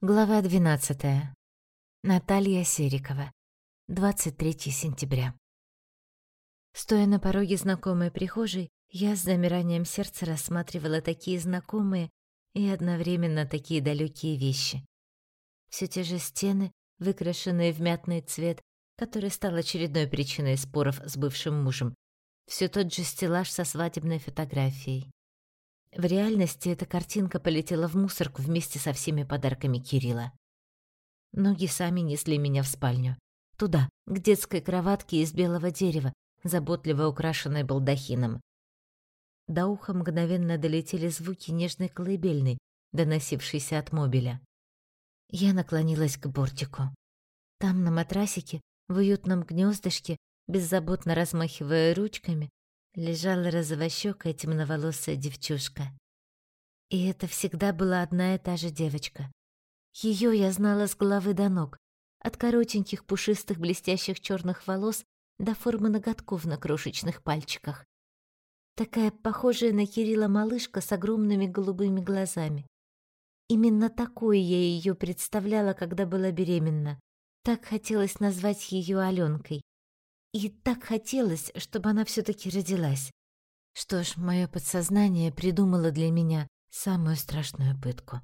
Глава 12. Наталья Серикова. 23 сентября. Стоя на пороге знакомой прихожей, я с замиранием сердца рассматривала такие знакомые и одновременно такие далекие вещи. Все те же стены, выкрашенные в мятный цвет, который стал очередной причиной споров с бывшим мужем. Все тот же стеллаж со свадебной фотографией. В реальности эта картинка полетела в мусорку вместе со всеми подарками Кирилла. Ноги сами несли меня в спальню. Туда, к детской кроватке из белого дерева, заботливо украшенной балдахином. До уха мгновенно долетели звуки нежной колыбельной, доносившейся от мобиля. Я наклонилась к бортику. Там, на матрасике, в уютном гнездышке, беззаботно размахивая ручками, лежала розовощёкая темноволосая девчушка. И это всегда была одна и та же девочка. Её я знала с головы до ног, от коротеньких пушистых блестящих чёрных волос до формы ноготков на крошечных пальчиках. Такая похожая на Кирилла малышка с огромными голубыми глазами. Именно такой я её представляла, когда была беременна. Так хотелось назвать её Алёнкой. И так хотелось, чтобы она все таки родилась. Что ж, мое подсознание придумало для меня самую страшную пытку.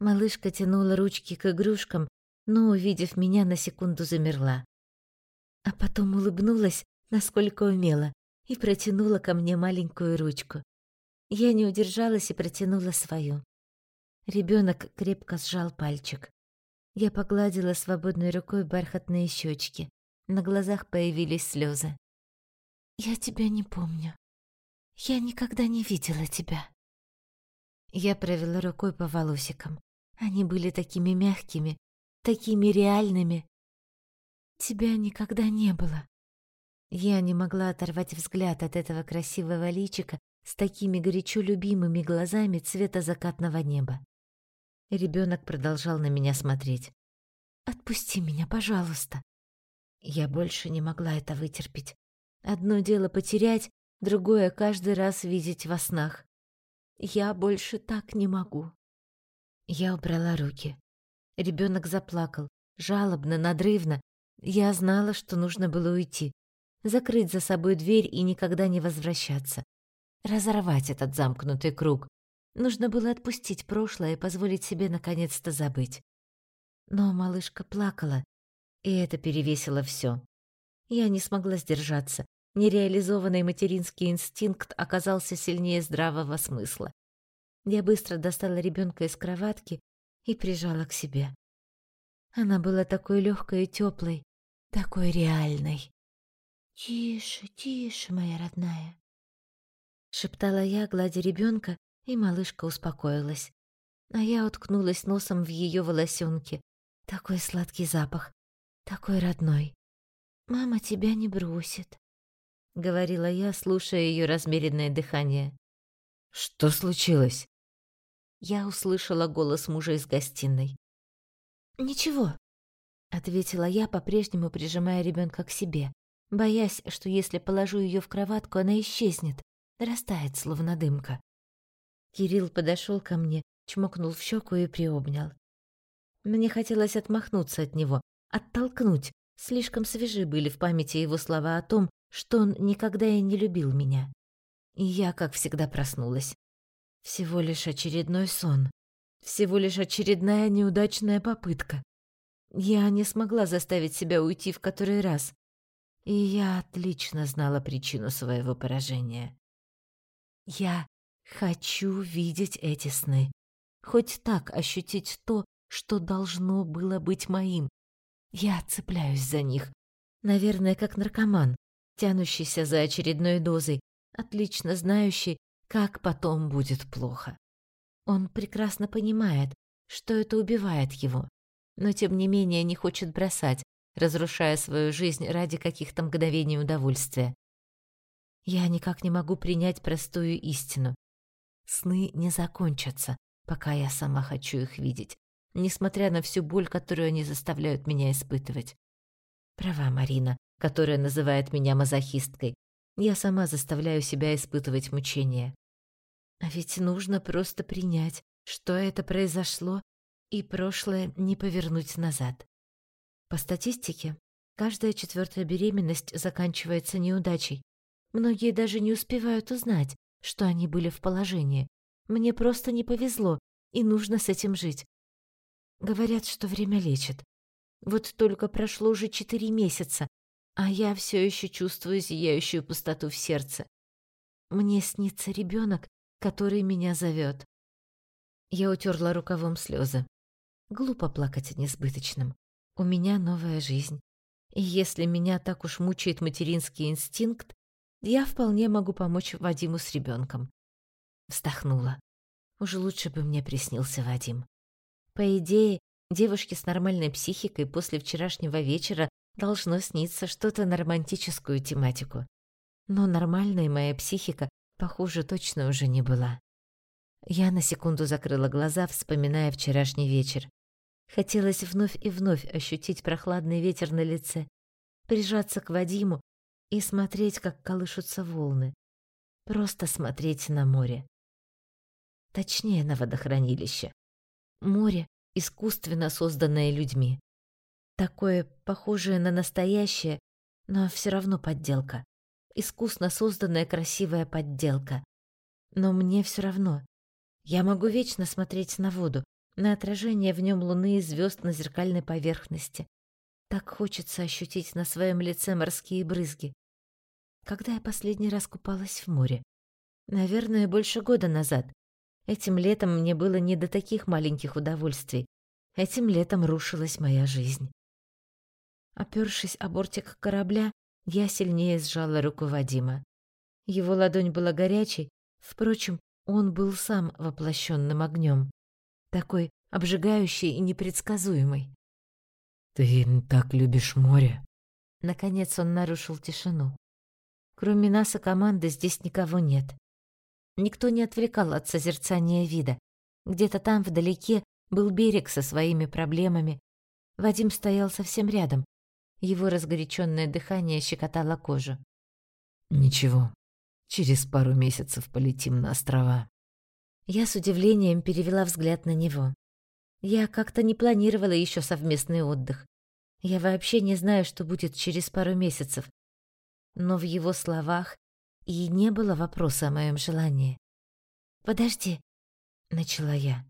Малышка тянула ручки к игрушкам, но, увидев меня, на секунду замерла. А потом улыбнулась, насколько умела, и протянула ко мне маленькую ручку. Я не удержалась и протянула свою. Ребенок крепко сжал пальчик. Я погладила свободной рукой бархатные щечки. На глазах появились слезы. «Я тебя не помню. Я никогда не видела тебя». Я провела рукой по волосикам. Они были такими мягкими, такими реальными. Тебя никогда не было. Я не могла оторвать взгляд от этого красивого личика с такими горячо любимыми глазами цвета закатного неба. Ребенок продолжал на меня смотреть. «Отпусти меня, пожалуйста», я больше не могла это вытерпеть. Одно дело потерять, другое каждый раз видеть во снах. Я больше так не могу. Я убрала руки. Ребенок заплакал, жалобно, надрывно. Я знала, что нужно было уйти, закрыть за собой дверь и никогда не возвращаться. Разорвать этот замкнутый круг. Нужно было отпустить прошлое и позволить себе наконец-то забыть. Но малышка плакала, и это перевесило все. Я не смогла сдержаться. Нереализованный материнский инстинкт оказался сильнее здравого смысла. Я быстро достала ребенка из кроватки и прижала к себе. Она была такой легкой и теплой, такой реальной. «Тише, тише, моя родная», — шептала я, гладя ребенка, и малышка успокоилась. А я уткнулась носом в ее волосенки. Такой сладкий запах, такой родной. Мама тебя не бросит, говорила я, слушая ее размеренное дыхание. Что случилось? Я услышала голос мужа из гостиной. Ничего, ответила я, по-прежнему прижимая ребенка к себе, боясь, что если положу ее в кроватку, она исчезнет, растает словно дымка. Кирилл подошел ко мне, чмокнул в щеку и приобнял. Мне хотелось отмахнуться от него, оттолкнуть. Слишком свежи были в памяти его слова о том, что он никогда и не любил меня. И я, как всегда, проснулась. Всего лишь очередной сон. Всего лишь очередная неудачная попытка. Я не смогла заставить себя уйти в который раз. И я отлично знала причину своего поражения. Я хочу видеть эти сны. Хоть так ощутить то, что должно было быть моим, я цепляюсь за них. Наверное, как наркоман, тянущийся за очередной дозой, отлично знающий, как потом будет плохо. Он прекрасно понимает, что это убивает его, но тем не менее не хочет бросать, разрушая свою жизнь ради каких-то мгновений удовольствия. Я никак не могу принять простую истину. Сны не закончатся, пока я сама хочу их видеть несмотря на всю боль, которую они заставляют меня испытывать. Права Марина, которая называет меня мазохисткой. Я сама заставляю себя испытывать мучения. А ведь нужно просто принять, что это произошло, и прошлое не повернуть назад. По статистике, каждая четвертая беременность заканчивается неудачей. Многие даже не успевают узнать, что они были в положении. Мне просто не повезло, и нужно с этим жить. Говорят, что время лечит. Вот только прошло уже четыре месяца, а я все еще чувствую зияющую пустоту в сердце. Мне снится ребенок, который меня зовет. Я утерла рукавом слезы. Глупо плакать о несбыточном. У меня новая жизнь. И если меня так уж мучает материнский инстинкт, я вполне могу помочь Вадиму с ребенком. Вздохнула. Уже лучше бы мне приснился Вадим. По идее, девушке с нормальной психикой после вчерашнего вечера должно сниться что-то на романтическую тематику. Но нормальная моя психика, похоже, точно уже не была. Я на секунду закрыла глаза, вспоминая вчерашний вечер. Хотелось вновь и вновь ощутить прохладный ветер на лице, прижаться к Вадиму и смотреть, как колышутся волны. Просто смотреть на море. Точнее, на водохранилище. Море, искусственно созданное людьми. Такое похожее на настоящее, но все равно подделка. Искусно созданная красивая подделка. Но мне все равно. Я могу вечно смотреть на воду, на отражение в нем луны и звезд на зеркальной поверхности. Так хочется ощутить на своем лице морские брызги. Когда я последний раз купалась в море? Наверное, больше года назад. Этим летом мне было не до таких маленьких удовольствий. Этим летом рушилась моя жизнь. Опёршись о бортик корабля, я сильнее сжала руку Вадима. Его ладонь была горячей, впрочем, он был сам воплощенным огнем, такой обжигающий и непредсказуемый. «Ты так любишь море?» Наконец он нарушил тишину. Кроме нас и команды здесь никого нет. Никто не отвлекал от созерцания вида. Где-то там вдалеке был берег со своими проблемами. Вадим стоял совсем рядом, его разгоряченное дыхание щекотало кожу. «Ничего, через пару месяцев полетим на острова». Я с удивлением перевела взгляд на него. Я как-то не планировала еще совместный отдых. Я вообще не знаю, что будет через пару месяцев. Но в его словах и не было вопроса о моем желании. «Подожди», — начала я.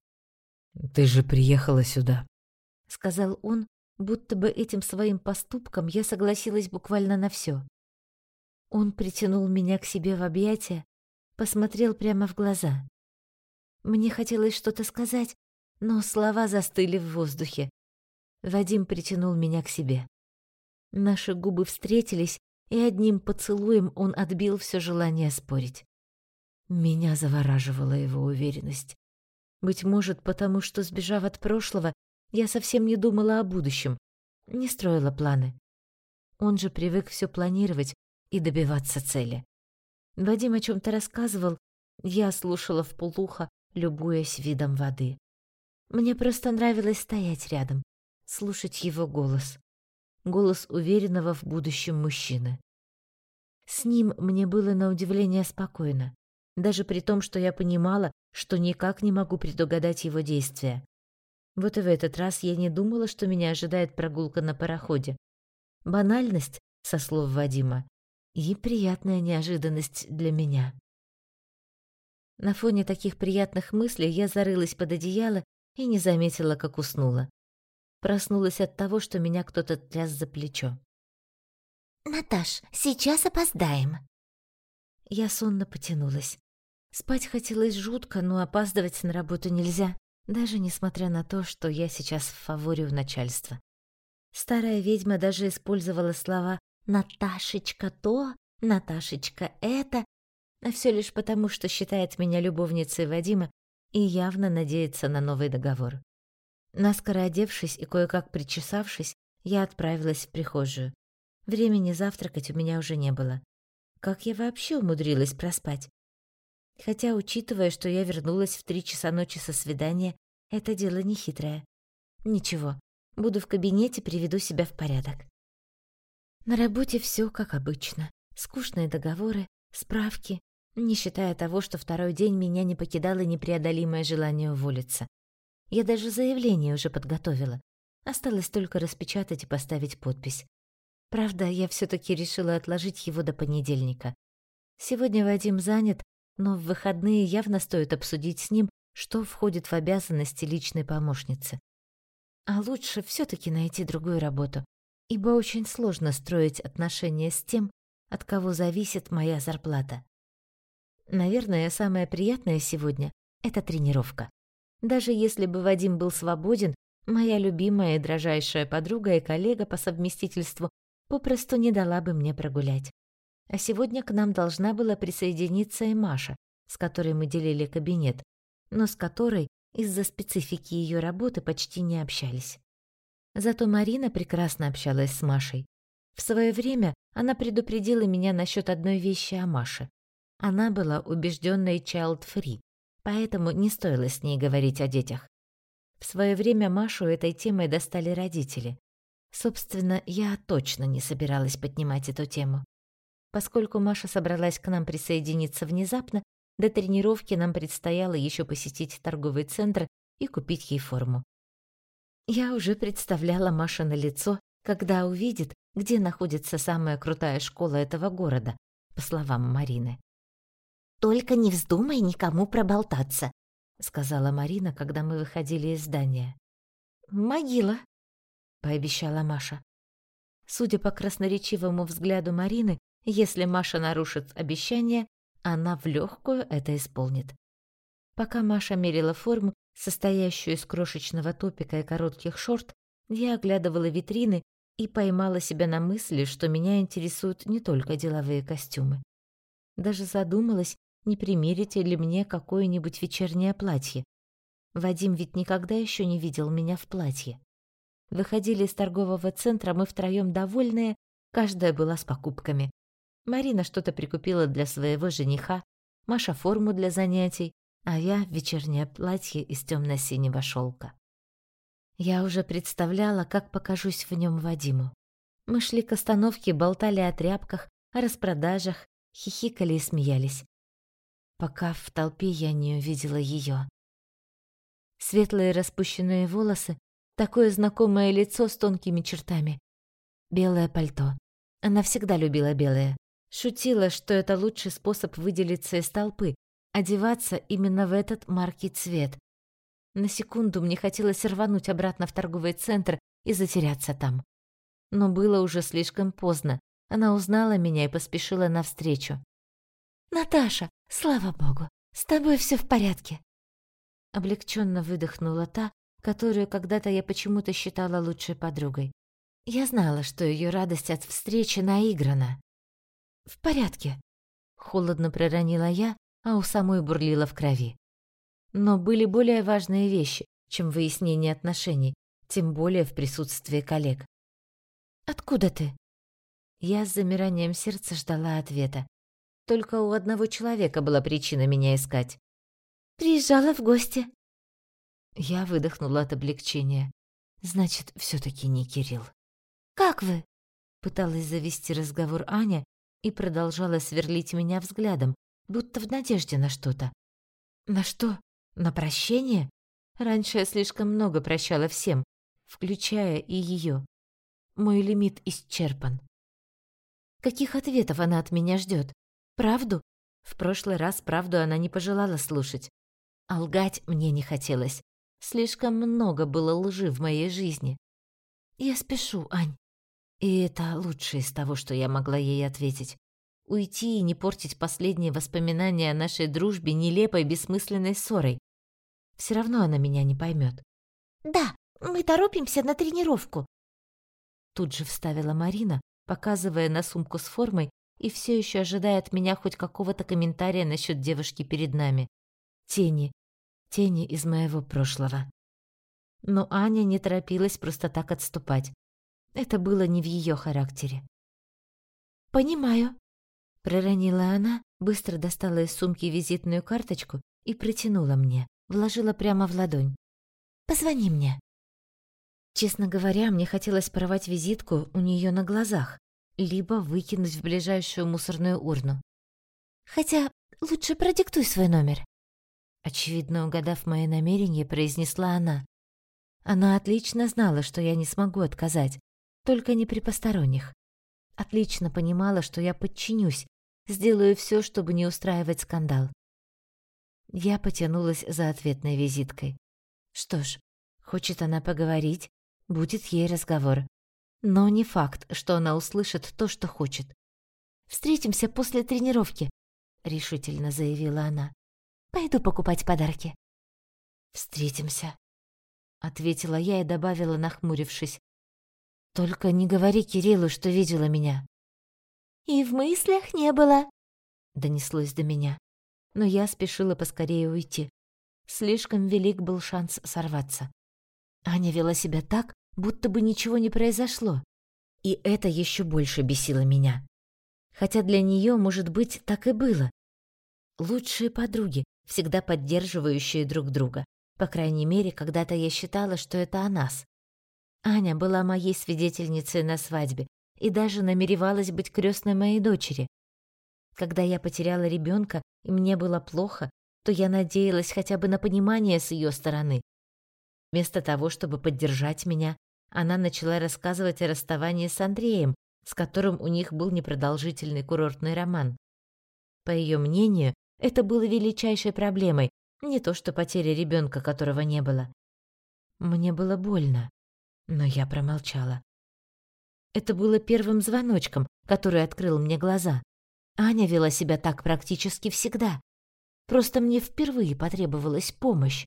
«Ты же приехала сюда», — сказал он, будто бы этим своим поступком я согласилась буквально на все. Он притянул меня к себе в объятия, посмотрел прямо в глаза. Мне хотелось что-то сказать, но слова застыли в воздухе. Вадим притянул меня к себе. Наши губы встретились, и одним поцелуем он отбил все желание спорить. Меня завораживала его уверенность. Быть может, потому что, сбежав от прошлого, я совсем не думала о будущем, не строила планы. Он же привык все планировать и добиваться цели. Вадим о чем то рассказывал, я слушала вполуха, любуясь видом воды. Мне просто нравилось стоять рядом, слушать его голос. Голос уверенного в будущем мужчины. С ним мне было на удивление спокойно, даже при том, что я понимала, что никак не могу предугадать его действия. Вот и в этот раз я не думала, что меня ожидает прогулка на пароходе. Банальность, со слов Вадима, и приятная неожиданность для меня. На фоне таких приятных мыслей я зарылась под одеяло и не заметила, как уснула. Проснулась от того, что меня кто-то тряс за плечо. «Наташ, сейчас опоздаем». Я сонно потянулась. Спать хотелось жутко, но опаздывать на работу нельзя даже несмотря на то, что я сейчас в фаворе у начальства. Старая ведьма даже использовала слова «Наташечка то», «Наташечка это», а все лишь потому, что считает меня любовницей Вадима и явно надеется на новый договор. Наскоро одевшись и кое-как причесавшись, я отправилась в прихожую. Времени завтракать у меня уже не было. Как я вообще умудрилась проспать? Хотя, учитывая, что я вернулась в три часа ночи со свидания, это дело не хитрое. Ничего, буду в кабинете, приведу себя в порядок. На работе все как обычно. Скучные договоры, справки, не считая того, что второй день меня не покидало непреодолимое желание уволиться. Я даже заявление уже подготовила. Осталось только распечатать и поставить подпись. Правда, я все таки решила отложить его до понедельника. Сегодня Вадим занят, но в выходные явно стоит обсудить с ним, что входит в обязанности личной помощницы. А лучше все таки найти другую работу, ибо очень сложно строить отношения с тем, от кого зависит моя зарплата. Наверное, самое приятное сегодня — это тренировка. Даже если бы Вадим был свободен, моя любимая и дрожайшая подруга и коллега по совместительству попросту не дала бы мне прогулять. А сегодня к нам должна была присоединиться и Маша, с которой мы делили кабинет, но с которой из-за специфики ее работы почти не общались. Зато Марина прекрасно общалась с Машей. В свое время она предупредила меня насчет одной вещи о Маше. Она была убежденной child-free, поэтому не стоило с ней говорить о детях. В свое время Машу этой темой достали родители. Собственно, я точно не собиралась поднимать эту тему. Поскольку Маша собралась к нам присоединиться внезапно, до тренировки нам предстояло еще посетить торговый центр и купить ей форму. Я уже представляла Маша на лицо, когда увидит, где находится самая крутая школа этого города, по словам Марины. «Только не вздумай никому проболтаться», — сказала Марина, когда мы выходили из здания. «Могила», — пообещала Маша. Судя по красноречивому взгляду Марины, если Маша нарушит обещание, она в легкую это исполнит. Пока Маша мерила форму, состоящую из крошечного топика и коротких шорт, я оглядывала витрины и поймала себя на мысли, что меня интересуют не только деловые костюмы. Даже задумалась, не примерить ли мне какое-нибудь вечернее платье. Вадим ведь никогда еще не видел меня в платье. Выходили из торгового центра мы втроем довольные, каждая была с покупками. Марина что-то прикупила для своего жениха, Маша форму для занятий, а я вечернее платье из темно-синего шелка. Я уже представляла, как покажусь в нем Вадиму. Мы шли к остановке, болтали о тряпках, о распродажах, хихикали и смеялись. Пока в толпе я не увидела ее. Светлые распущенные волосы, такое знакомое лицо с тонкими чертами. Белое пальто. Она всегда любила белое. Шутила, что это лучший способ выделиться из толпы, одеваться именно в этот маркий цвет. На секунду мне хотелось рвануть обратно в торговый центр и затеряться там. Но было уже слишком поздно. Она узнала меня и поспешила навстречу. «Наташа, слава богу, с тобой все в порядке!» Облегченно выдохнула та, которую когда-то я почему-то считала лучшей подругой. Я знала, что ее радость от встречи наиграна. «В порядке», — холодно проронила я, а у самой бурлила в крови. Но были более важные вещи, чем выяснение отношений, тем более в присутствии коллег. «Откуда ты?» Я с замиранием сердца ждала ответа. Только у одного человека была причина меня искать. «Приезжала в гости». Я выдохнула от облегчения. Значит, все таки не Кирилл. «Как вы?» Пыталась завести разговор Аня, и продолжала сверлить меня взглядом, будто в надежде на что-то. На что? На прощение? Раньше я слишком много прощала всем, включая и ее. Мой лимит исчерпан. Каких ответов она от меня ждет? Правду? В прошлый раз правду она не пожелала слушать. А лгать мне не хотелось. Слишком много было лжи в моей жизни. Я спешу, Ань. И это лучшее из того, что я могла ей ответить. Уйти и не портить последние воспоминания о нашей дружбе нелепой бессмысленной ссорой. Все равно она меня не поймет. «Да, мы торопимся на тренировку», Тут же вставила Марина, показывая на сумку с формой и все еще ожидая от меня хоть какого-то комментария насчет девушки перед нами. Тени. Тени из моего прошлого. Но Аня не торопилась просто так отступать. Это было не в ее характере. «Понимаю», — проронила она, быстро достала из сумки визитную карточку и протянула мне, вложила прямо в ладонь. «Позвони мне». Честно говоря, мне хотелось порвать визитку у нее на глазах, либо выкинуть в ближайшую мусорную урну. «Хотя лучше продиктуй свой номер». Очевидно, угадав мои намерения, произнесла она. Она отлично знала, что я не смогу отказать, только не при посторонних. Отлично понимала, что я подчинюсь, сделаю все, чтобы не устраивать скандал. Я потянулась за ответной визиткой. Что ж, хочет она поговорить, будет ей разговор. Но не факт, что она услышит то, что хочет. «Встретимся после тренировки», — решительно заявила она. «Пойду покупать подарки». «Встретимся», — ответила я и добавила, нахмурившись. «Только не говори Кириллу, что видела меня». «И в мыслях не было», — донеслось до меня. Но я спешила поскорее уйти. Слишком велик был шанс сорваться. Аня вела себя так, будто бы ничего не произошло. И это еще больше бесило меня. Хотя для нее, может быть, так и было. Лучшие подруги, всегда поддерживающие друг друга. По крайней мере, когда-то я считала, что это о нас. Аня была моей свидетельницей на свадьбе и даже намеревалась быть крестной моей дочери. Когда я потеряла ребенка и мне было плохо, то я надеялась хотя бы на понимание с ее стороны. Вместо того, чтобы поддержать меня, она начала рассказывать о расставании с Андреем, с которым у них был непродолжительный курортный роман. По ее мнению, это было величайшей проблемой, не то что потеря ребенка, которого не было. Мне было больно, но я промолчала. Это было первым звоночком, который открыл мне глаза. Аня вела себя так практически всегда. Просто мне впервые потребовалась помощь.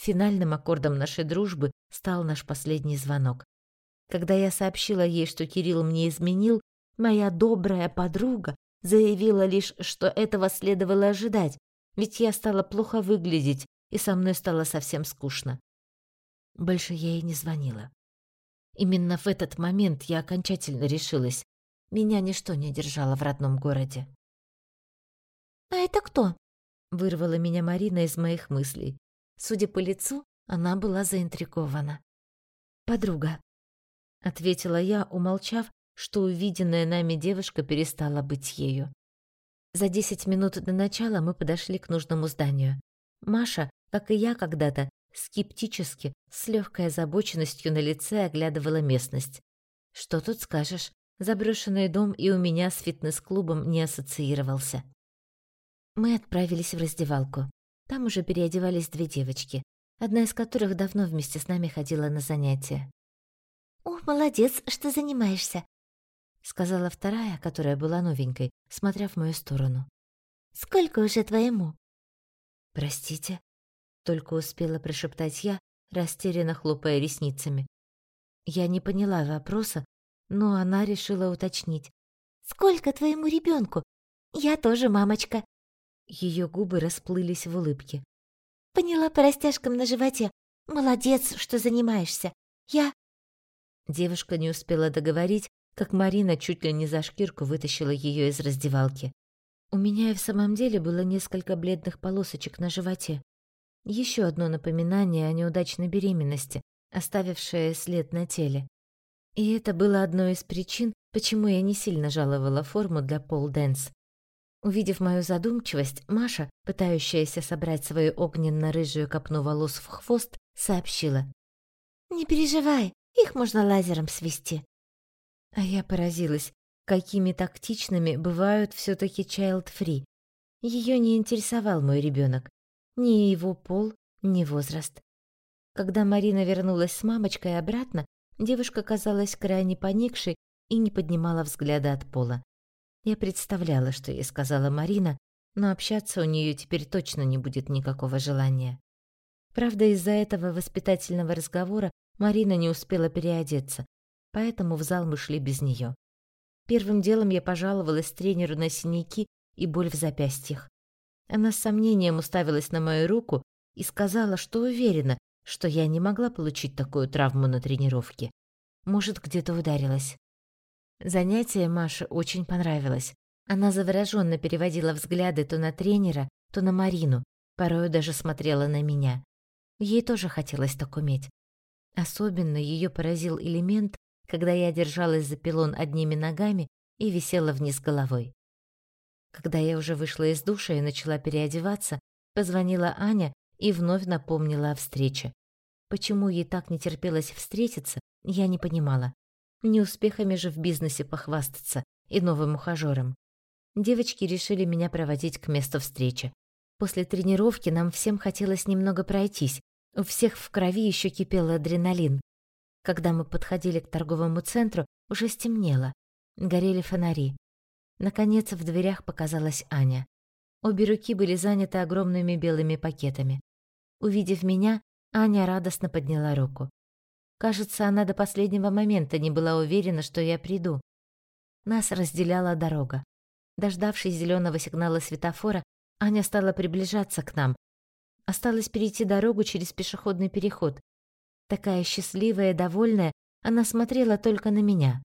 Финальным аккордом нашей дружбы стал наш последний звонок. Когда я сообщила ей, что Кирилл мне изменил, моя добрая подруга заявила лишь, что этого следовало ожидать, ведь я стала плохо выглядеть, и со мной стало совсем скучно. Больше я ей не звонила. Именно в этот момент я окончательно решилась. Меня ничто не держало в родном городе. «А это кто?» — вырвала меня Марина из моих мыслей. Судя по лицу, она была заинтригована. «Подруга», — ответила я, умолчав, что увиденная нами девушка перестала быть ею. За десять минут до начала мы подошли к нужному зданию. Маша, как и я когда-то, скептически, с легкой озабоченностью на лице оглядывала местность. Что тут скажешь? Заброшенный дом и у меня с фитнес-клубом не ассоциировался. Мы отправились в раздевалку. Там уже переодевались две девочки, одна из которых давно вместе с нами ходила на занятия. «О, молодец, что занимаешься», — сказала вторая, которая была новенькой, смотря в мою сторону. «Сколько уже твоему?» «Простите», — только успела прошептать я, растерянно хлопая ресницами. Я не поняла вопроса, но она решила уточнить. «Сколько твоему ребенку? Я тоже мамочка». Ее губы расплылись в улыбке. «Поняла по растяжкам на животе. Молодец, что занимаешься. Я...» Девушка не успела договорить, как Марина чуть ли не за шкирку вытащила ее из раздевалки. У меня и в самом деле было несколько бледных полосочек на животе. Еще одно напоминание о неудачной беременности, оставившее след на теле. И это было одной из причин, почему я не сильно жаловала форму для пол-дэнс. Увидев мою задумчивость, Маша, пытающаяся собрать свою огненно-рыжую копну волос в хвост, сообщила. «Не переживай, их можно лазером свести». А я поразилась, какими тактичными бывают все таки child-free. Ее не интересовал мой ребенок, ни его пол, ни возраст. Когда Марина вернулась с мамочкой обратно, девушка казалась крайне поникшей и не поднимала взгляда от пола. Я представляла, что ей сказала Марина, но общаться у нее теперь точно не будет никакого желания. Правда, из-за этого воспитательного разговора Марина не успела переодеться, поэтому в зал мы шли без нее. Первым делом я пожаловалась тренеру на синяки и боль в запястьях. Она с сомнением уставилась на мою руку и сказала, что уверена, что я не могла получить такую травму на тренировке. Может, где-то ударилась. Занятие Маше очень понравилось. Она завороженно переводила взгляды то на тренера, то на Марину, порой даже смотрела на меня. Ей тоже хотелось так уметь. Особенно ее поразил элемент, когда я держалась за пилон одними ногами и висела вниз головой. Когда я уже вышла из душа и начала переодеваться, Позвонила Аня и вновь напомнила о встрече. Почему ей так не терпелось встретиться, я не понимала. Не успехами же в бизнесе похвастаться и новым ухажёром. Девочки решили меня проводить к месту встречи. После тренировки нам всем хотелось немного пройтись. У всех в крови еще кипел адреналин. Когда мы подходили к торговому центру, уже стемнело. Горели фонари. Наконец в дверях показалась Аня. Обе руки были заняты огромными белыми пакетами. Увидев меня, Аня радостно подняла руку. Кажется, она до последнего момента не была уверена, что я приду. Нас разделяла дорога. Дождавшись зеленого сигнала светофора, Аня стала приближаться к нам. Осталось перейти дорогу через пешеходный переход. Такая счастливая и довольная, она смотрела только на меня.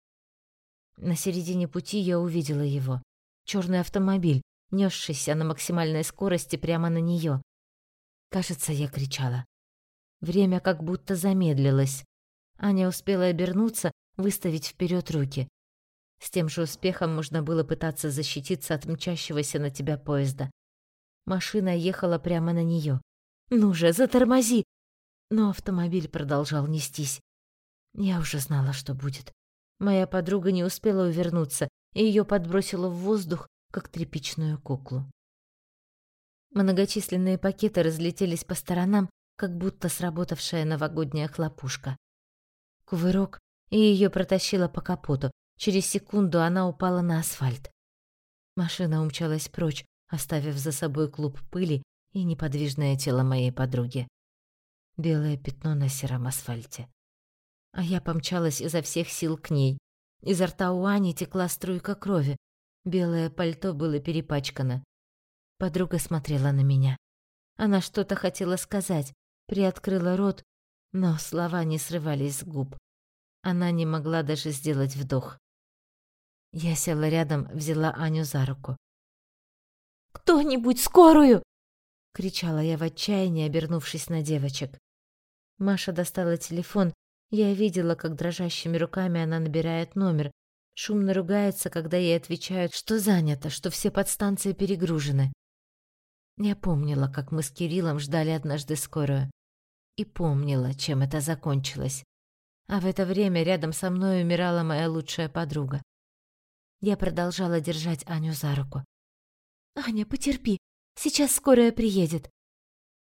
На середине пути я увидела его. Черный автомобиль, несшийся на максимальной скорости прямо на нее. Кажется, я кричала. Время как будто замедлилось. Аня успела обернуться, выставить вперед руки. С тем же успехом можно было пытаться защититься от мчащегося на тебя поезда. Машина ехала прямо на нее. «Ну же, затормози!» Но автомобиль продолжал нестись. Я уже знала, что будет. Моя подруга не успела увернуться, и ее подбросило в воздух, как тряпичную куклу. Многочисленные пакеты разлетелись по сторонам, как будто сработавшая новогодняя хлопушка. Кувырок, и ее протащило по капоту. Через секунду она упала на асфальт. Машина умчалась прочь, оставив за собой клуб пыли и неподвижное тело моей подруги. Белое пятно на сером асфальте. А я помчалась изо всех сил к ней. Изо рта у Ани текла струйка крови. Белое пальто было перепачкано. Подруга смотрела на меня. Она что-то хотела сказать, приоткрыла рот, но слова не срывались с губ. Она не могла даже сделать вдох. Я села рядом, взяла Аню за руку. «Кто-нибудь скорую!» — кричала я в отчаянии, обернувшись на девочек. Маша достала телефон. Я видела, как дрожащими руками она набирает номер. Шумно ругается, когда ей отвечают, что занято, что все подстанции перегружены. Я помнила, как мы с Кириллом ждали однажды скорую и помнила, чем это закончилось. А в это время рядом со мной умирала моя лучшая подруга. Я продолжала держать Аню за руку. «Аня, потерпи, сейчас скорая приедет».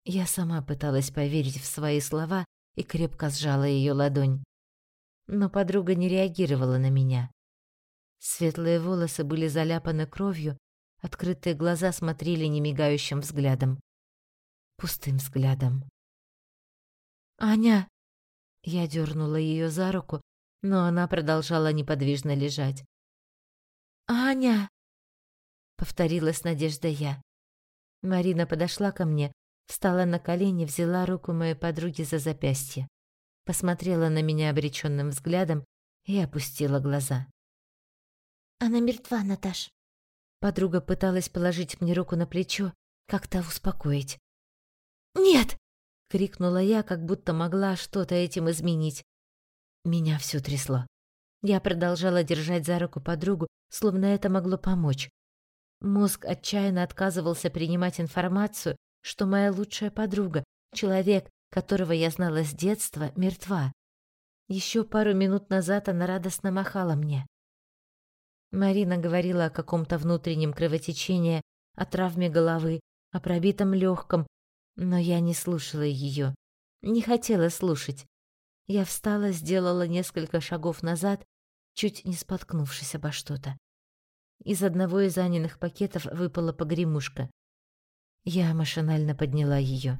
Я сама пыталась поверить в свои слова и крепко сжала ее ладонь. Но подруга не реагировала на меня. Светлые волосы были заляпаны кровью, открытые глаза смотрели немигающим взглядом. Пустым взглядом. «Аня!» Я дернула ее за руку, но она продолжала неподвижно лежать. «Аня!» — повторила с надеждой я. Марина подошла ко мне, встала на колени, взяла руку моей подруги за запястье, посмотрела на меня обреченным взглядом и опустила глаза. «Она мертва, Наташ». Подруга пыталась положить мне руку на плечо, как-то успокоить. «Нет!» — крикнула я, как будто могла что-то этим изменить. Меня всё трясло. Я продолжала держать за руку подругу, словно это могло помочь. Мозг отчаянно отказывался принимать информацию, что моя лучшая подруга, человек, которого я знала с детства, мертва. Еще пару минут назад она радостно махала мне. Марина говорила о каком-то внутреннем кровотечении, о травме головы, о пробитом легком, но я не слушала ее, не хотела слушать. Я встала, сделала несколько шагов назад, чуть не споткнувшись обо что-то. Из одного из Аниных пакетов выпала погремушка. Я машинально подняла ее.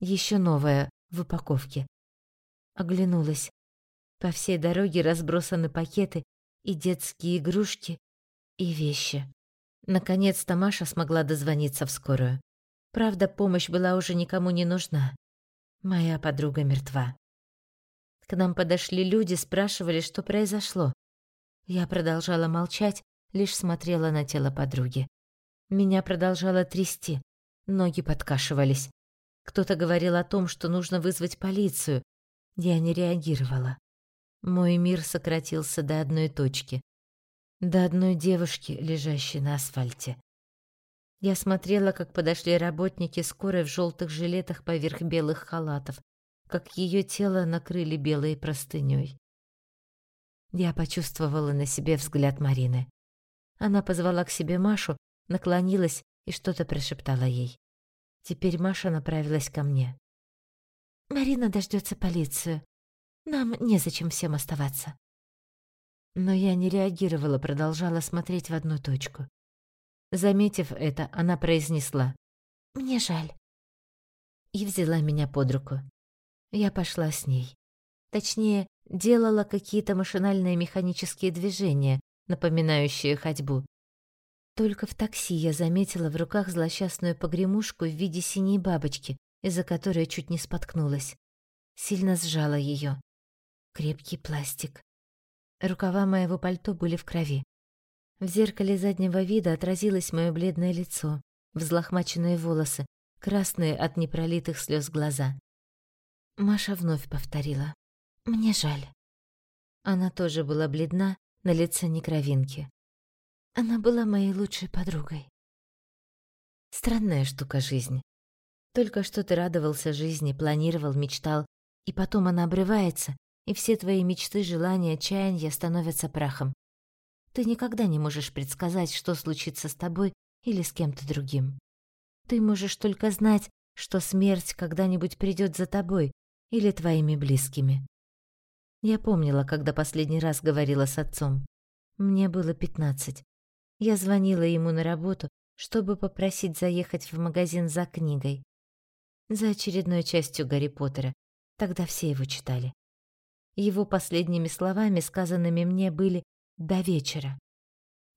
Еще новая, в упаковке. Оглянулась. По всей дороге разбросаны пакеты и детские игрушки, и вещи. Наконец-то Маша смогла дозвониться в скорую. Правда, помощь была уже никому не нужна. Моя подруга мертва. К нам подошли люди, спрашивали, что произошло. Я продолжала молчать, лишь смотрела на тело подруги. Меня продолжало трясти, ноги подкашивались. Кто-то говорил о том, что нужно вызвать полицию. Я не реагировала. Мой мир сократился до одной точки. До одной девушки, лежащей на асфальте. Я смотрела, как подошли работники скорой в желтых жилетах поверх белых халатов, как ее тело накрыли белой простыней. Я почувствовала на себе взгляд Марины. Она позвала к себе Машу, наклонилась и что-то прошептала ей. Теперь Маша направилась ко мне. «Марина дождется полицию. Нам незачем всем оставаться». Но я не реагировала, продолжала смотреть в одну точку. Заметив это, она произнесла «Мне жаль» и взяла меня под руку. Я пошла с ней. Точнее, делала какие-то машинальные механические движения, напоминающие ходьбу. Только в такси я заметила в руках злосчастную погремушку в виде синей бабочки, из-за которой чуть не споткнулась. Сильно сжала ее. Крепкий пластик. Рукава моего пальто были в крови. В зеркале заднего вида отразилось мое бледное лицо, взлохмаченные волосы, красные от непролитых слез глаза. Маша вновь повторила. «Мне жаль». Она тоже была бледна, на лице не кровинки. Она была моей лучшей подругой. Странная штука жизнь. Только что ты радовался жизни, планировал, мечтал, и потом она обрывается, и все твои мечты, желания, чаяния становятся прахом. Ты никогда не можешь предсказать, что случится с тобой или с кем-то другим. Ты можешь только знать, что смерть когда-нибудь придет за тобой или твоими близкими. Я помнила, когда последний раз говорила с отцом. Мне было пятнадцать. Я звонила ему на работу, чтобы попросить заехать в магазин за книгой. За очередной частью Гарри Поттера. Тогда все его читали. Его последними словами, сказанными мне, были до вечера.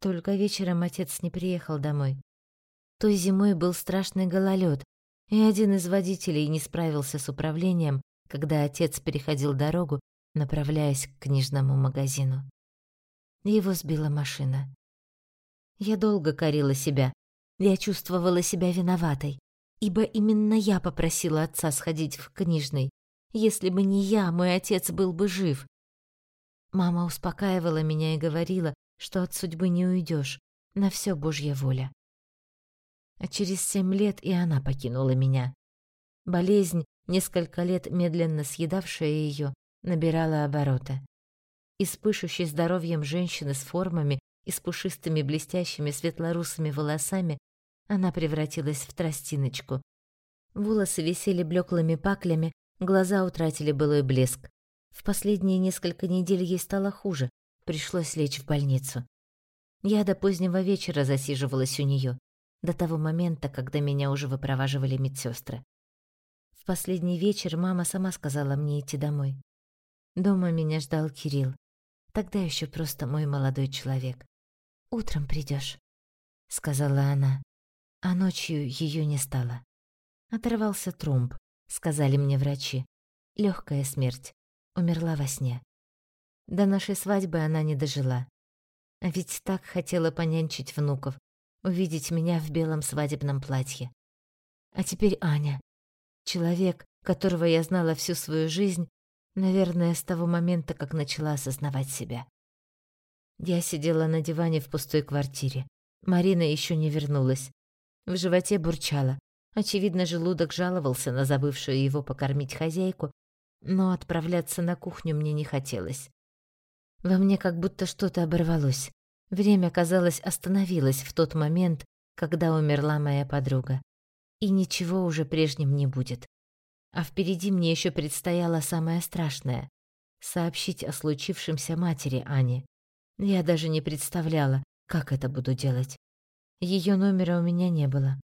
Только вечером отец не приехал домой. Той зимой был страшный гололед, и один из водителей не справился с управлением, когда отец переходил дорогу, направляясь к книжному магазину. Его сбила машина. Я долго корила себя. Я чувствовала себя виноватой, ибо именно я попросила отца сходить в книжный. Если бы не я, мой отец был бы жив. Мама успокаивала меня и говорила, что от судьбы не уйдешь, на все Божья воля. А через семь лет и она покинула меня. Болезнь, несколько лет медленно съедавшая ее, набирала обороты. Из пышущей здоровьем женщины с формами и с пушистыми блестящими светлорусыми волосами она превратилась в тростиночку. Волосы висели блеклыми паклями, глаза утратили былой блеск. В последние несколько недель ей стало хуже, пришлось лечь в больницу. Я до позднего вечера засиживалась у нее, до того момента, когда меня уже выпроваживали медсестры. В последний вечер мама сама сказала мне идти домой. Дома меня ждал Кирилл, тогда еще просто мой молодой человек. «Утром придешь, сказала она, а ночью ее не стало. Оторвался тромб, сказали мне врачи. Легкая смерть умерла во сне. До нашей свадьбы она не дожила. А ведь так хотела понянчить внуков, увидеть меня в белом свадебном платье. А теперь Аня, человек, которого я знала всю свою жизнь, наверное, с того момента, как начала осознавать себя. Я сидела на диване в пустой квартире. Марина еще не вернулась. В животе бурчала. Очевидно, желудок жаловался на забывшую его покормить хозяйку, но отправляться на кухню мне не хотелось. Во мне как будто что-то оборвалось. Время, казалось, остановилось в тот момент, когда умерла моя подруга. И ничего уже прежним не будет. А впереди мне еще предстояло самое страшное — сообщить о случившемся матери Ани. Я даже не представляла, как это буду делать. Ее номера у меня не было.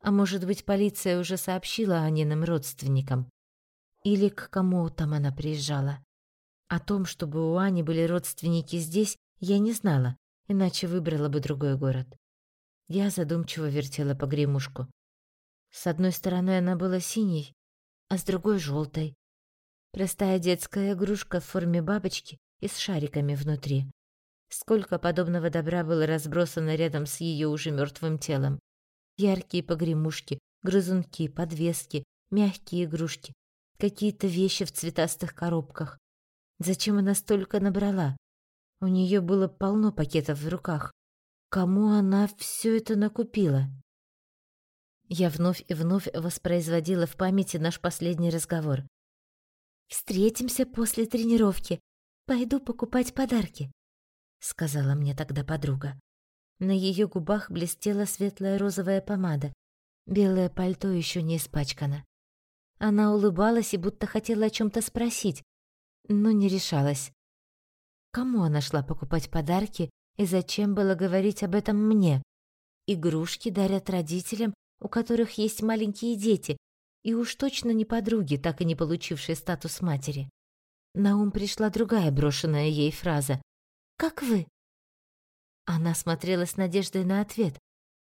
А может быть, полиция уже сообщила Аниным родственникам? Или к кому там она приезжала. О том, чтобы у Ани были родственники здесь, я не знала, иначе выбрала бы другой город. Я задумчиво вертела погремушку. С одной стороны она была синей, а с другой — желтой. Простая детская игрушка в форме бабочки и с шариками внутри. Сколько подобного добра было разбросано рядом с ее уже мертвым телом. Яркие погремушки, грызунки, подвески, мягкие игрушки, какие-то вещи в цветастых коробках. Зачем она столько набрала? У нее было полно пакетов в руках. Кому она все это накупила? Я вновь и вновь воспроизводила в памяти наш последний разговор. «Встретимся после тренировки. Пойду покупать подарки», — сказала мне тогда подруга. На ее губах блестела светлая розовая помада. Белое пальто еще не испачкано. Она улыбалась и будто хотела о чем то спросить, но не решалась. Кому она шла покупать подарки и зачем было говорить об этом мне? Игрушки дарят родителям, у которых есть маленькие дети, и уж точно не подруги, так и не получившие статус матери. На ум пришла другая брошенная ей фраза. «Как вы?» Она смотрела с надеждой на ответ.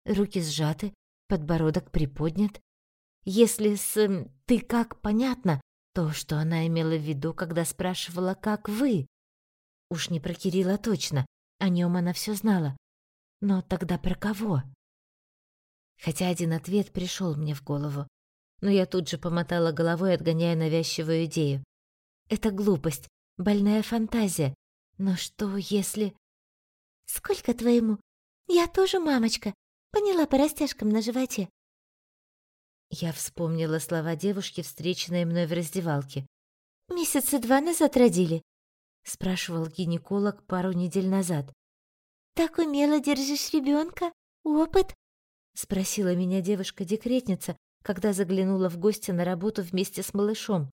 Руки сжаты, подбородок приподнят. Если с «ты как» понятно, то что она имела в виду, когда спрашивала «как вы?» Уж не про Кирилла точно, о нем она все знала. Но тогда про кого? Хотя один ответ пришел мне в голову, но я тут же помотала головой, отгоняя навязчивую идею. Это глупость, больная фантазия. Но что, если... Сколько твоему? Я тоже мамочка. Поняла по растяжкам на животе. Я вспомнила слова девушки, встреченной мной в раздевалке. «Месяца два назад родили?» — спрашивал гинеколог пару недель назад. «Так умело держишь ребенка? Опыт?» — спросила меня девушка-декретница, когда заглянула в гости на работу вместе с малышом.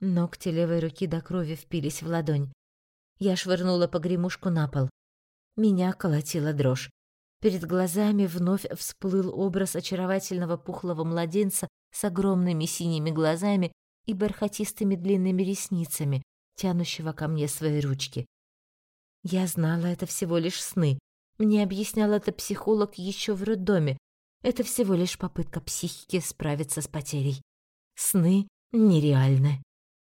Ногти левой руки до крови впились в ладонь. Я швырнула погремушку на пол. Меня колотила дрожь. Перед глазами вновь всплыл образ очаровательного пухлого младенца с огромными синими глазами и бархатистыми длинными ресницами, тянущего ко мне свои ручки. Я знала, это всего лишь сны. Мне объяснял это психолог еще в роддоме. Это всего лишь попытка психики справиться с потерей. Сны нереальны.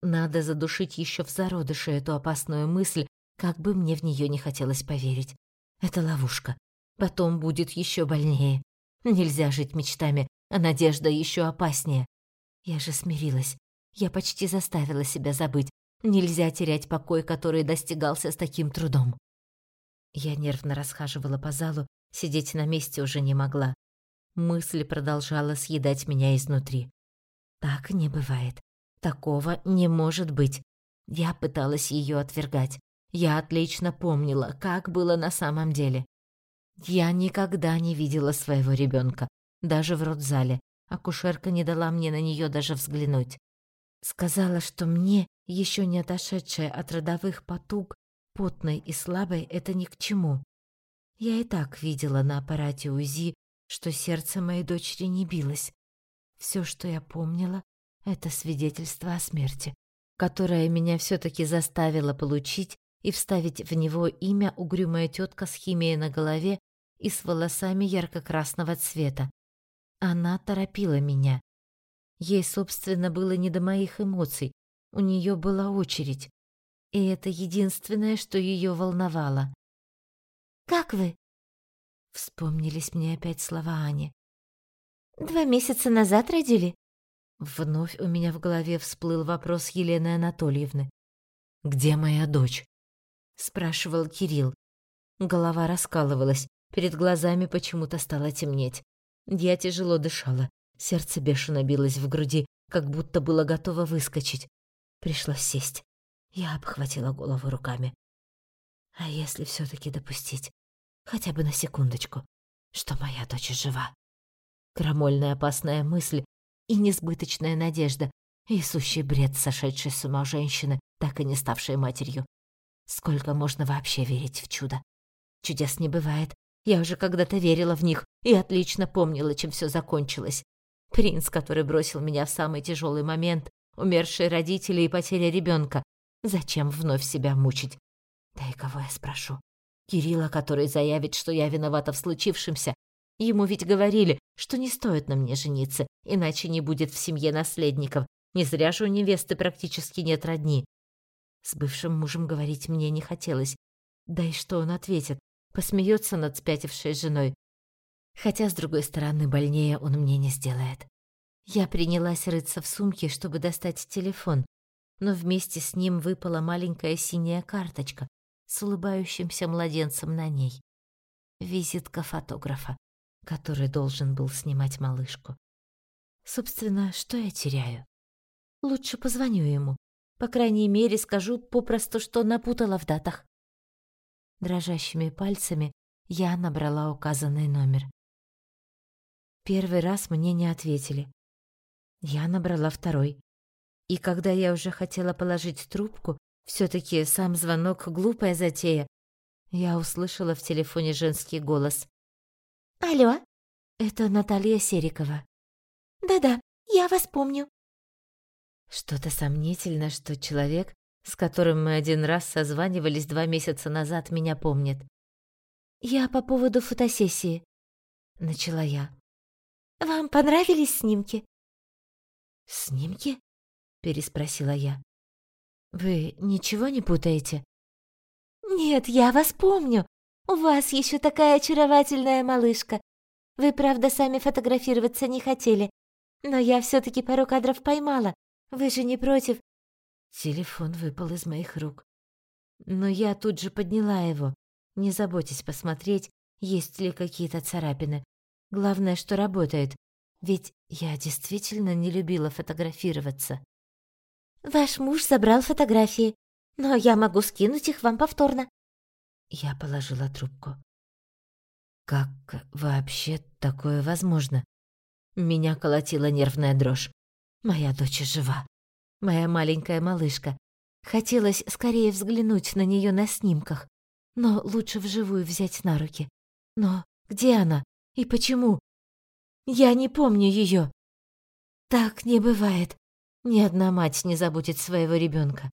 Надо задушить еще в зародыше эту опасную мысль, как бы мне в нее не хотелось поверить. Это ловушка. Потом будет еще больнее. Нельзя жить мечтами, а надежда еще опаснее. Я же смирилась. Я почти заставила себя забыть. Нельзя терять покой, который достигался с таким трудом. Я нервно расхаживала по залу, сидеть на месте уже не могла. Мысль продолжала съедать меня изнутри. Так не бывает. Такого не может быть. Я пыталась ее отвергать. Я отлично помнила, как было на самом деле. Я никогда не видела своего ребенка, даже в родзале. Акушерка не дала мне на нее даже взглянуть. Сказала, что мне, еще не отошедшая от родовых потуг, потной и слабой, это ни к чему. Я и так видела на аппарате УЗИ, что сердце моей дочери не билось. Все, что я помнила, это свидетельство о смерти, которое меня все таки заставило получить и вставить в него имя угрюмая тетка с химией на голове и с волосами ярко-красного цвета. Она торопила меня. Ей, собственно, было не до моих эмоций, у нее была очередь. И это единственное, что ее волновало. «Как вы?» Вспомнились мне опять слова Ани. «Два месяца назад родили?» Вновь у меня в голове всплыл вопрос Елены Анатольевны. «Где моя дочь?» — спрашивал Кирилл. Голова раскалывалась, Перед глазами почему-то стало темнеть. Я тяжело дышала, сердце бешено билось в груди, как будто было готово выскочить. Пришлось сесть. Я обхватила голову руками. А если все таки допустить, хотя бы на секундочку, что моя дочь жива? Крамольная опасная мысль и несбыточная надежда, и сущий бред сошедшей с ума женщины, так и не ставшей матерью. Сколько можно вообще верить в чудо? Чудес не бывает, я уже когда-то верила в них и отлично помнила, чем все закончилось. Принц, который бросил меня в самый тяжелый момент, умершие родители и потеря ребенка. Зачем вновь себя мучить? Да и кого я спрошу? Кирилла, который заявит, что я виновата в случившемся. Ему ведь говорили, что не стоит на мне жениться, иначе не будет в семье наследников. Не зря же у невесты практически нет родни. С бывшим мужем говорить мне не хотелось. Да и что он ответит? посмеется над спятившей женой. Хотя, с другой стороны, больнее он мне не сделает. Я принялась рыться в сумке, чтобы достать телефон, но вместе с ним выпала маленькая синяя карточка с улыбающимся младенцем на ней. Визитка фотографа, который должен был снимать малышку. Собственно, что я теряю? Лучше позвоню ему. По крайней мере, скажу попросту, что напутала в датах. Дрожащими пальцами я набрала указанный номер. Первый раз мне не ответили. Я набрала второй. И когда я уже хотела положить трубку, все таки сам звонок — глупая затея, я услышала в телефоне женский голос. «Алло?» «Это Наталья Серикова». «Да-да, я вас помню». Что-то сомнительно, что человек, с которым мы один раз созванивались два месяца назад, меня помнит. «Я по поводу фотосессии», — начала я. «Вам понравились снимки?» «Снимки?» — переспросила я. «Вы ничего не путаете?» «Нет, я вас помню. У вас еще такая очаровательная малышка. Вы, правда, сами фотографироваться не хотели, но я все таки пару кадров поймала. Вы же не против?» Телефон выпал из моих рук. Но я тут же подняла его. Не заботьтесь посмотреть, есть ли какие-то царапины. Главное, что работает. Ведь я действительно не любила фотографироваться. «Ваш муж забрал фотографии, но я могу скинуть их вам повторно». Я положила трубку. Как вообще такое возможно? Меня колотила нервная дрожь. Моя дочь жива. Моя маленькая малышка. Хотелось скорее взглянуть на нее на снимках, но лучше вживую взять на руки. Но где она и почему? Я не помню ее. Так не бывает. Ни одна мать не забудет своего ребенка.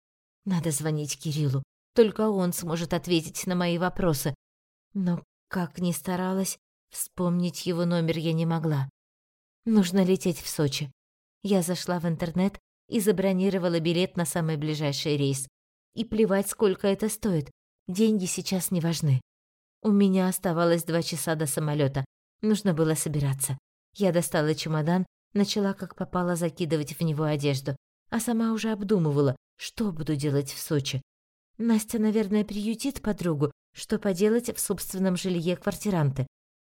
Надо звонить Кириллу. Только он сможет ответить на мои вопросы. Но как ни старалась, вспомнить его номер я не могла. Нужно лететь в Сочи. Я зашла в интернет и забронировала билет на самый ближайший рейс. И плевать, сколько это стоит. Деньги сейчас не важны. У меня оставалось два часа до самолета. Нужно было собираться. Я достала чемодан, начала как попало закидывать в него одежду, а сама уже обдумывала, что буду делать в Сочи. Настя, наверное, приютит подругу, что поделать в собственном жилье квартиранты.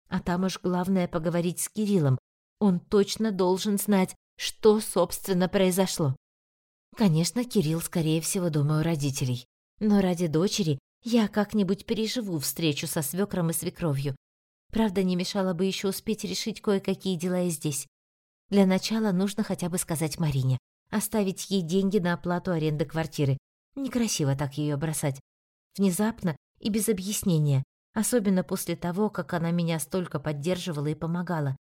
А там уж главное поговорить с Кириллом. Он точно должен знать, что, собственно, произошло. Конечно, Кирилл, скорее всего, дома у родителей. Но ради дочери я как-нибудь переживу встречу со свекром и свекровью. Правда, не мешало бы еще успеть решить кое-какие дела и здесь. Для начала нужно хотя бы сказать Марине, оставить ей деньги на оплату аренды квартиры. Некрасиво так ее бросать. Внезапно и без объяснения, особенно после того, как она меня столько поддерживала и помогала.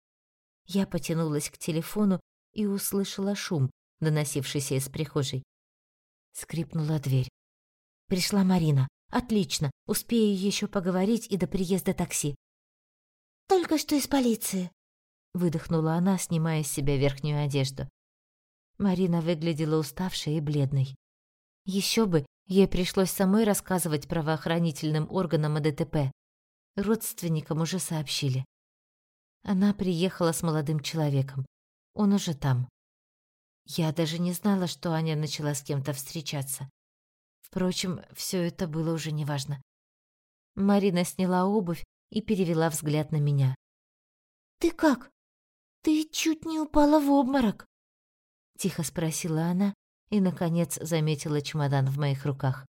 Я потянулась к телефону и услышала шум, доносившийся из прихожей. Скрипнула дверь. Пришла Марина. Отлично, успею еще поговорить и до приезда такси. Только что из полиции, выдохнула она, снимая с себя верхнюю одежду. Марина выглядела уставшей и бледной. Еще бы, ей пришлось самой рассказывать правоохранительным органам о ДТП. Родственникам уже сообщили. Она приехала с молодым человеком. Он уже там. Я даже не знала, что Аня начала с кем-то встречаться. Впрочем, все это было уже неважно. Марина сняла обувь и перевела взгляд на меня. «Ты как? Ты чуть не упала в обморок?» Тихо спросила она и, наконец, заметила чемодан в моих руках.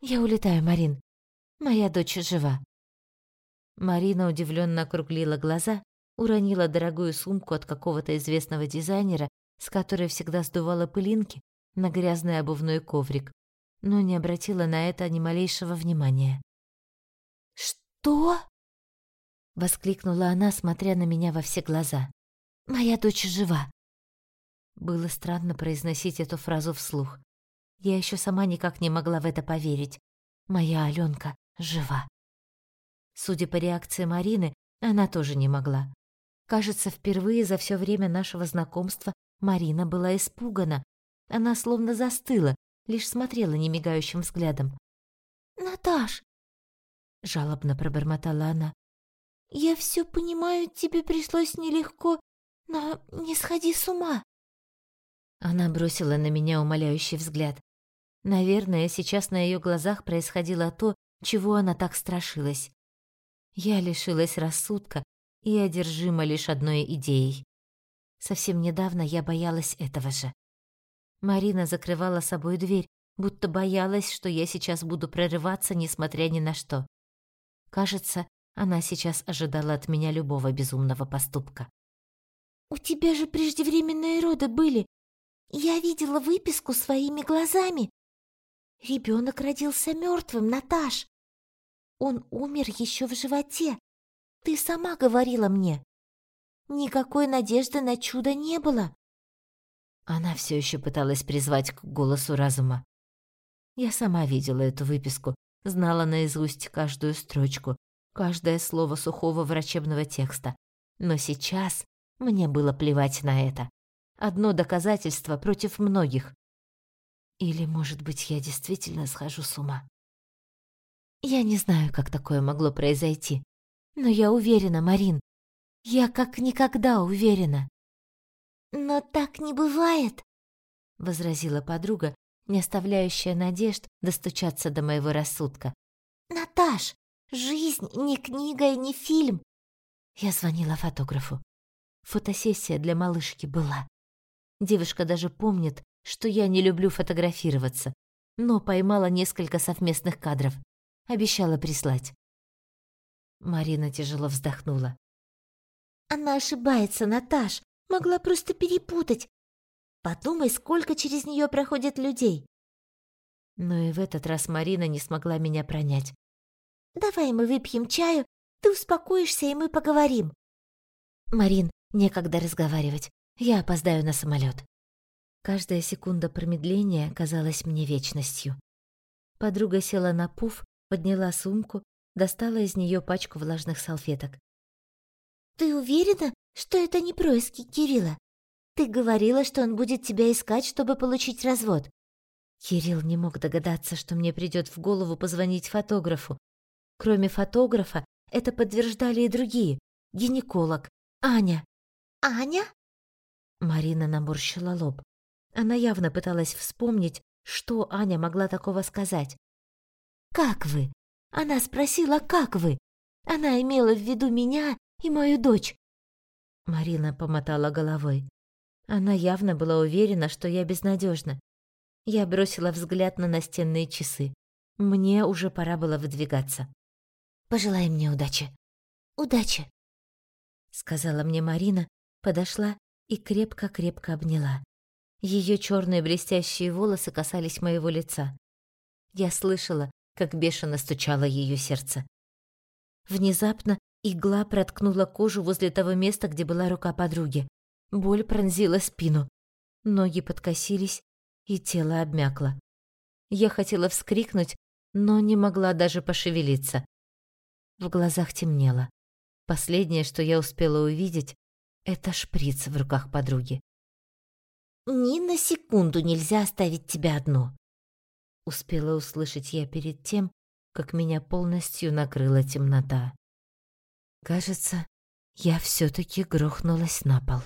«Я улетаю, Марин. Моя дочь жива». Марина удивленно округлила глаза, уронила дорогую сумку от какого-то известного дизайнера, с которой всегда сдувала пылинки, на грязный обувной коврик но не обратила на это ни малейшего внимания. «Что?» — воскликнула она, смотря на меня во все глаза. «Моя дочь жива!» Было странно произносить эту фразу вслух. Я еще сама никак не могла в это поверить. Моя Алёнка жива. Судя по реакции Марины, она тоже не могла. Кажется, впервые за все время нашего знакомства Марина была испугана. Она словно застыла, лишь смотрела немигающим взглядом. «Наташ!» — жалобно пробормотала она. «Я все понимаю, тебе пришлось нелегко, но не сходи с ума!» Она бросила на меня умоляющий взгляд. Наверное, сейчас на ее глазах происходило то, чего она так страшилась. Я лишилась рассудка, и одержима лишь одной идеей. Совсем недавно я боялась этого же. Марина закрывала собой дверь, будто боялась, что я сейчас буду прорываться, несмотря ни на что. Кажется, она сейчас ожидала от меня любого безумного поступка. «У тебя же преждевременные роды были. Я видела выписку своими глазами. Ребенок родился мертвым, Наташ. Он умер еще в животе. Ты сама говорила мне. Никакой надежды на чудо не было». Она все еще пыталась призвать к голосу разума. Я сама видела эту выписку, знала наизусть каждую строчку, каждое слово сухого врачебного текста. Но сейчас мне было плевать на это. Одно доказательство против многих. Или, может быть, я действительно схожу с ума. Я не знаю, как такое могло произойти. Но я уверена, Марин. Я как никогда уверена. «Но так не бывает», — возразила подруга, не оставляющая надежд достучаться до моего рассудка. «Наташ, жизнь не книга и не фильм». Я звонила фотографу. Фотосессия для малышки была. Девушка даже помнит, что я не люблю фотографироваться, но поймала несколько совместных кадров. Обещала прислать. Марина тяжело вздохнула. «Она ошибается, Наташ. Могла просто перепутать. Подумай, сколько через нее проходит людей. Но и в этот раз Марина не смогла меня пронять. Давай мы выпьем чаю, ты успокоишься, и мы поговорим. Марин, некогда разговаривать. Я опоздаю на самолет. Каждая секунда промедления казалась мне вечностью. Подруга села на пуф, подняла сумку, достала из нее пачку влажных салфеток. «Ты уверена, что это не происки Кирилла?» Ты говорила, что он будет тебя искать, чтобы получить развод. Кирилл не мог догадаться, что мне придет в голову позвонить фотографу. Кроме фотографа, это подтверждали и другие. Гинеколог, Аня. Аня? Марина наморщила лоб. Она явно пыталась вспомнить, что Аня могла такого сказать. «Как вы?» Она спросила, как вы? Она имела в виду меня и мою дочь. Марина помотала головой. Она явно была уверена, что я безнадежна. Я бросила взгляд на настенные часы. Мне уже пора было выдвигаться. «Пожелай мне удачи». «Удачи», — сказала мне Марина, подошла и крепко-крепко обняла. Ее черные блестящие волосы касались моего лица. Я слышала, как бешено стучало ее сердце. Внезапно игла проткнула кожу возле того места, где была рука подруги. Боль пронзила спину. Ноги подкосились, и тело обмякло. Я хотела вскрикнуть, но не могла даже пошевелиться. В глазах темнело. Последнее, что я успела увидеть, это шприц в руках подруги. «Ни на секунду нельзя оставить тебя одну», — успела услышать я перед тем, как меня полностью накрыла темнота. Кажется, я все таки грохнулась на пол.